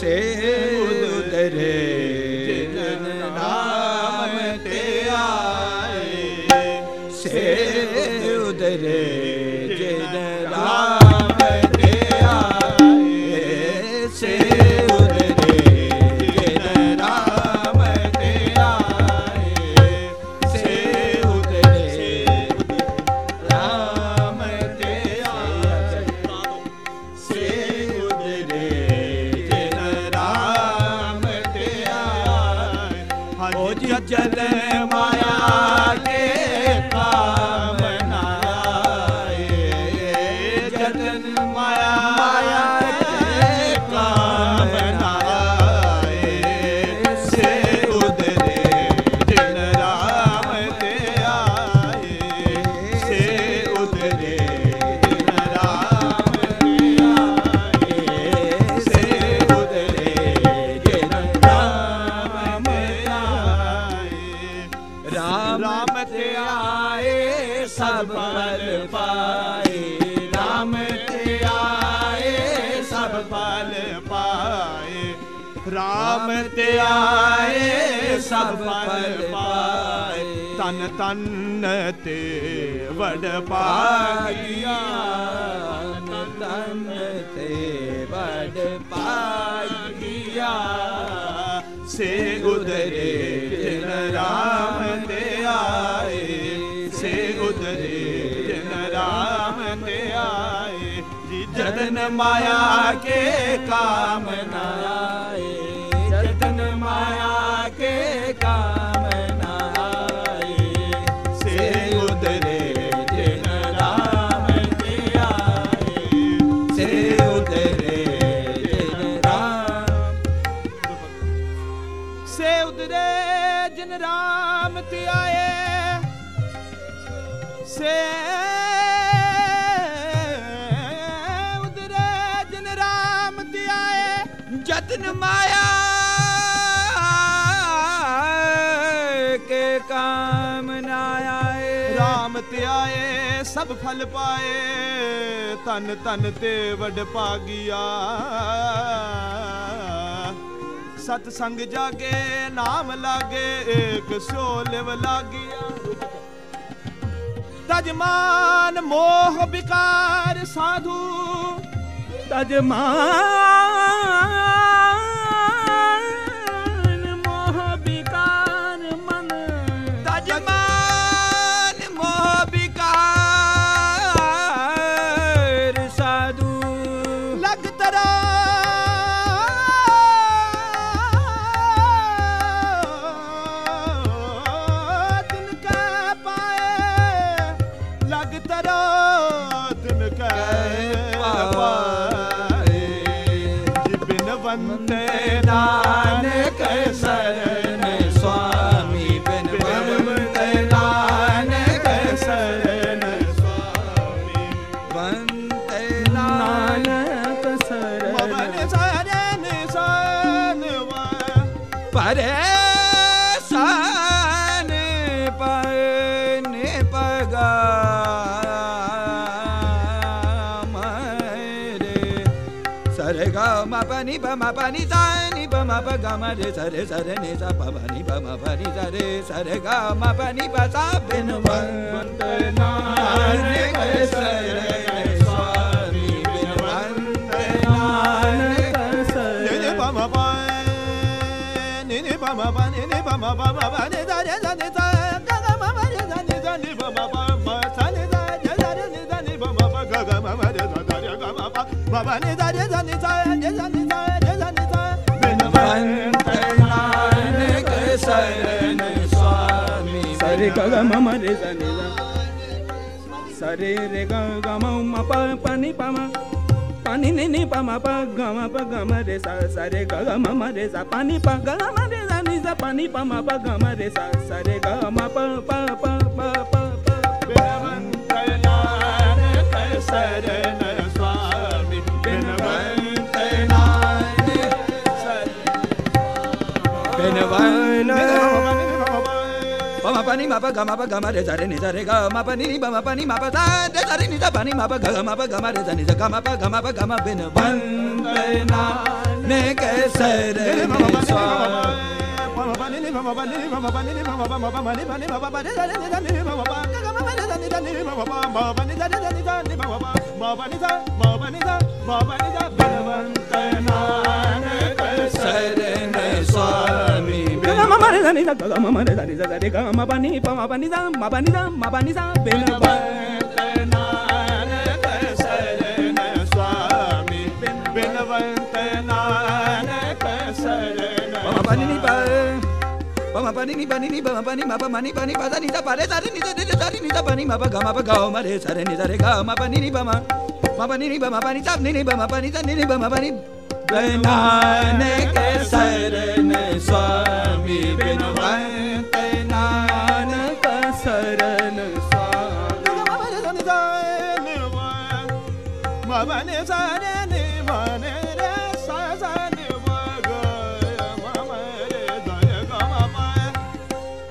ਸੇ ਉਦਰੇ ਰਾਮ ਤੇ ਆਏ ਸਭ ਫਲ ਪਾਏ। ਤਨ ਤਨ ਤੇ ਵਡ ਪਾਗਿਆ ਤਨ ਤਨ ਤੇ ਵਡ ਪਾਗਿਆ ਸੇ ਉਦਰੇ ਜਿਨ ਰਾਮ ਤੇ ਸੇ ਉਦਰੇ ਜਿਨ ਰਾਮ ਤੇ ਆਏ ਜੀ ਜਤਨ ਮਾਇਆ ਕੇ ਕਾਮ ਸੇ ਉਦਰੇ ਜਿਨ ਰਾਮ ਤੇ ਆਏ ਜਤਨ ਮਾਇਆ ਕੇ ਕਾਮ ਨਾ ਆਏ। ਰਾਮ ਤੇ ਆਏ, ਸਭ ਫਲ ਪਾਏ ਤਨ ਤਨ ਤੇ ਵਡ ਭਾਗਿਆ। ਸਤ ਸੰਗ ਜਾਗੇ, ਨਾਮ ਲਾਗੇ, ਏਕ ਸੋ ਲਿਵ ਲਾਗਿਆ। ਤਜਮਾਨ ਮੋਹ ਵਿਕਾਰ ਸਾਧੂ ਤਜਮਾਨ ਪਰੇ ਸਨ ਪਨੇ ਪਗਾ ਮਰੇ ਸਰੇ ਗਾ ਮ ਪਨੀ ਪ ਮ ਨੀ ਪ ਮ ਪ ਗ ਸਰੇ ਸਰੇ ਨੇ ਸਾ ਪ ਸਰੇ ਗਾ ਮ ਪ ਬਿਨ ਵੰਤ ਨਾਨਕ ਸਰਨ ਪ ਨੇ ਨੇ ਪ ਮ ਪ ਮ ਪ ਨੇ ਦਾ ਰੇ ਦਾ ਨੇ ਦਾ ਗ ਗ ਮ ਮ ਰੇ ਦਾ ਨੇ ਦਾ ਨੇ ਪ ਮ ਪ ਮ sa ne da re da re ne da ne ਪ ਮ ਪ ਗ ਗ ਮ ਮ ਰੇ ਦਾ ਦਾ ਰੇ ਗ ਮ ਪ ਮ ਪ ਨੇ ਦਾ ਰੇ ਦਾ ਨੇ ਦਾ ਨੇ ਦਾ ਨੇ ਦਾ ਰੇ ਦਾ ਨੇ ਦਾ ਬਿਨਵੰਤ ਨਾਨਕ ਸਰਨ ਸੁਆਮੀ ਸਰੇ ਗ ਗ ਮ ਮ ਰੇ ਸ ਨੀ ਦਾ ਸਰੇ ਰੇ ਗ ਗ ਮ ਮ ਪ ਪ ਨੀ ਪ ਮ ਪ ਨੀ ਨੀ ਨੀ ਪ ਮ ਪ ਗ ਮ ਪ ਗ ਮ ਰੇ ਸ ਸਰੇ ਗ ਗ ਮ ਮ ਰੇ ਸ ਪ ਨੀ ਪ ਗ ਮ ਰੇ ਸ ਨੀ ਸ ਪ ਨੀ ਪ ਮ ਪ ਗ ਮ ਰੇ ਸ ਸਰੇ ਗ ਮ ਪ ਪ ਪ ਪ ਪ ਪ ਬਿਨਵੰਤ ਨਾਨਕ ਸਰਨ ਸੁਆਮੀ ਬਿਨਵੰਤ ਨਾਨਕ ਸਰਨ ਬਿਨਵੰਤ Pa ma pa ni ma pa ga ma pa ga ma re sa re ni sa re ga ma pa ni ni pa ma pa ni ma pa sa re sa re ni sa pa ni ma pa ga ma pa ga ma re sa ni sa ga ma pa ga ma pa ga ma bin ban na Ga ma ma re sa ni sa ga ma ma re sa ni sa Swami Benavante Nanak Sarana Swami Benavante Nanak Sarana pa ni sa ma pa ni sa ma pa ni sa be na ba pa ma pa ni ni pa pa ma pa ni ni pa ni ni pa ma pa ni ma pa ma ni pa ni pa sa ni sa pa re sa re ni sa re sa re ni sa pa ni ma pa ga ma pa ga ma re sa re ni sa re ga ma pa ni ni pa ma ma pa ni ni pa ma pa ni sa ni ni pa ma pa ni sa ni ni pa ma pa ni Nanak ਸਰਣ ਸੁਆਮੀ ਬਿਨਵੰਤ ਨਾਨਕ ਸਰਣ ਸਵਾਮੀ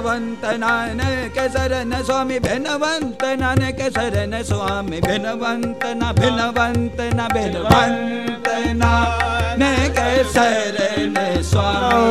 भिनवन्त नानक शरण स्वामी भिनवन्त शरण स्वामी भिनवन्त भिन्वन्त भिनवन्त शरण स्वामी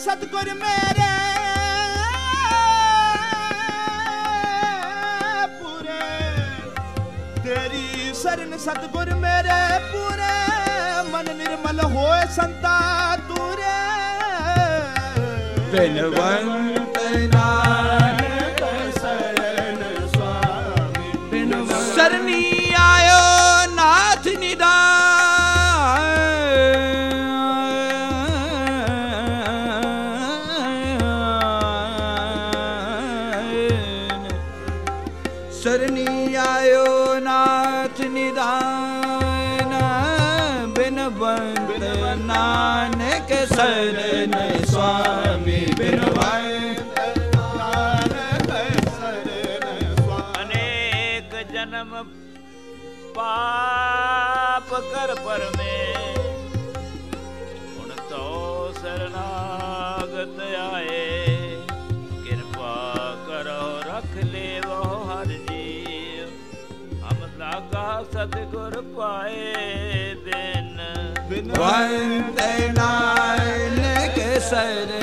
ਸਤਗੁਰ ਮੇਰੇ। ਪੂਰੇ। ਤੇਰੀ ਸਰਨ ਸਤਗੁਰ ਮੇਰੇ ਪੂਰੇ। ਮਨ ਨਿਰਮਲ ਹੋਏ ਸੰਤਾ ਤੂਰੇ। ਬਿਨਵੰਤ ਪਾਪ ਕਰ ਪਰਮੇ ਹੁਣ ਤੋ ਸਰਨਾਗਤ ਆਏ। ਕਿਰਪਾ ਕਰੋ, ਰਖ ਲੇਵੋ ਹਰ ਜੀਵ। ਹਮ ਲਾਗਾ ਸਤਿਗੁਰ ਪਾਏ ਬਿਨ ਵੰਤ ਨਾਨਕ ਸਰ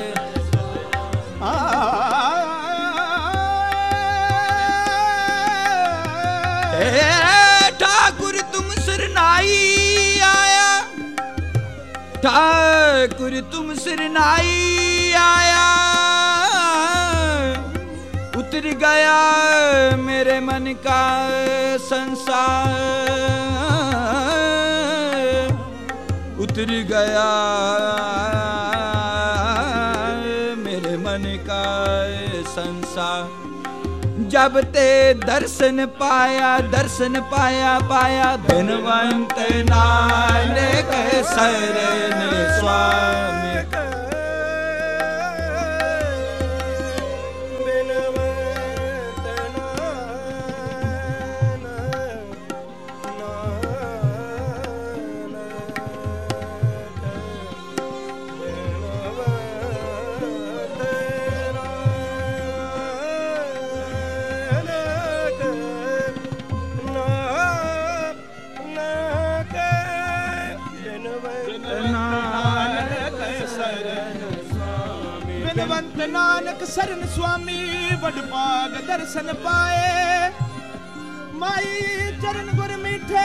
ਕੁਰ ਤੁਮ ਸਿਰ ਨਾਈ ਆਇਆ ਉਤਰ ਗਿਆ ਮੇਰੇ ਮਨ ਕਾ ਸੰਸਾਰ ਉਤਰ ਗਿਆ ਮੇਰੇ ਮਨ ਕਾ ਸੰਸਾਰ ਜਬ ਤੇ ਦਰਸ਼ਨ ਪਾਇਆ ਦਰਸ਼ਨ ਪਾਇਆ ਪਾਇਆ ਬਿਨਵੰਤ ਨਾਨਕ ਸਰਣ ਸੁਆਮੀ ਭਗਵੰਤ ਨਾਨਕ ਸਰਨ ਸੁਆਮੀ ਵਡ ਭਾਗ ਦਰਸ਼ਨ ਪਾਏ। ਮਾਈ ਚਰਨ ਗੁਰ ਮੀਠੇ।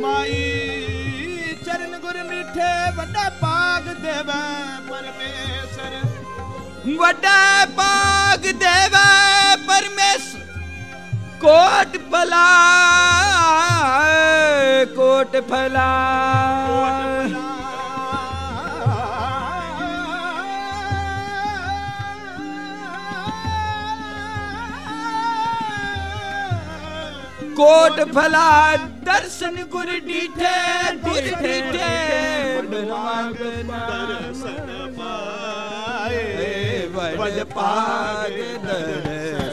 ਮਾਈ ਚਰਨ ਗੁਰ ਮੀਠੇ, ਵੱਡਾ ਭਾਗ ਦੇਵੈ ਪਰਮੇਸ਼ਰ। ਵੱਡਾ ਭਾਗ ਦੇਵੈ ਪਰਮੇਸ਼ਰ। ਕੋਟ ਭਲਾ ਕੋਟ ਭਲਾ। ਕੋਟ ਭਲਾ ਦਰਸ਼ਨ ਗੁਰ ਡੀਠੇ ਗੁਰ ਡੀਠੇ ਬਨਵਾਗ ਦਰਸ਼ਨ ਪਾਏ ਵਡ ਭਾਗ ਦਰਸ਼ਨ